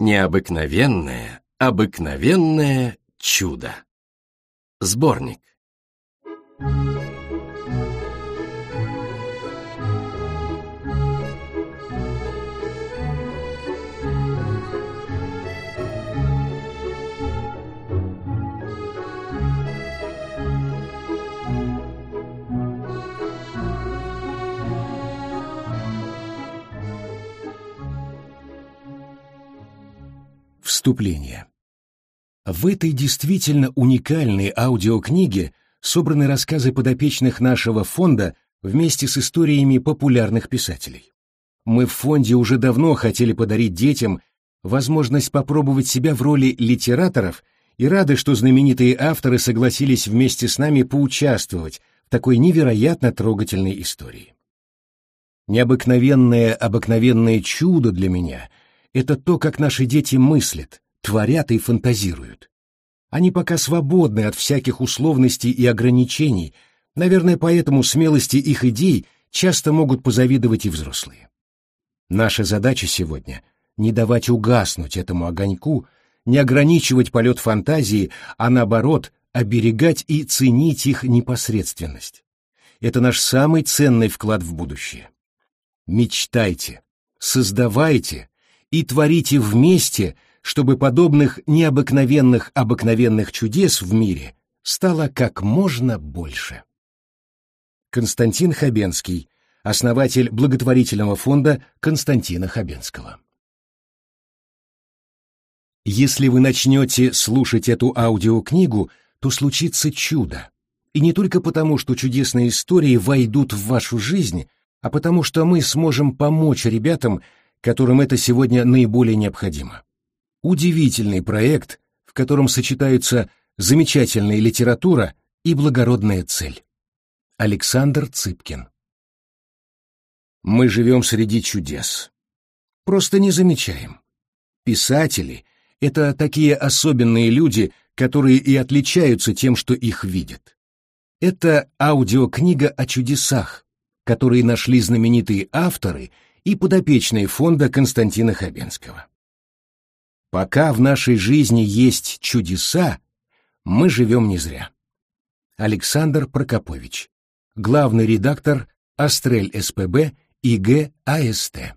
Необыкновенное, обыкновенное чудо. Сборник. Thank you. Вступление. В этой действительно уникальной аудиокниге собраны рассказы подопечных нашего фонда вместе с историями популярных писателей. Мы в фонде уже давно хотели подарить детям возможность попробовать себя в роли литераторов и рады, что знаменитые авторы согласились вместе с нами поучаствовать в такой невероятно трогательной истории. Необыкновенное обыкновенное чудо для меня — это то, как наши дети мыслят, творят и фантазируют. Они пока свободны от всяких условностей и ограничений, наверное, поэтому смелости их идей часто могут позавидовать и взрослые. Наша задача сегодня — не давать угаснуть этому огоньку, не ограничивать полет фантазии, а наоборот, оберегать и ценить их непосредственность. Это наш самый ценный вклад в будущее. Мечтайте, создавайте, и творите вместе, чтобы подобных необыкновенных обыкновенных чудес в мире стало как можно больше. Константин Хабенский, основатель благотворительного фонда Константина Хабенского. Если вы начнете слушать эту аудиокнигу, то случится чудо. И не только потому, что чудесные истории войдут в вашу жизнь, а потому что мы сможем помочь ребятам которым это сегодня наиболее необходимо. Удивительный проект, в котором сочетаются замечательная литература и благородная цель. Александр Цыпкин Мы живем среди чудес. Просто не замечаем. Писатели — это такие особенные люди, которые и отличаются тем, что их видят. Это аудиокнига о чудесах, которые нашли знаменитые авторы — и подопечные фонда Константина Хабенского. Пока в нашей жизни есть чудеса, мы живем не зря. Александр Прокопович, главный редактор Астрель СПБ и ГАСТ.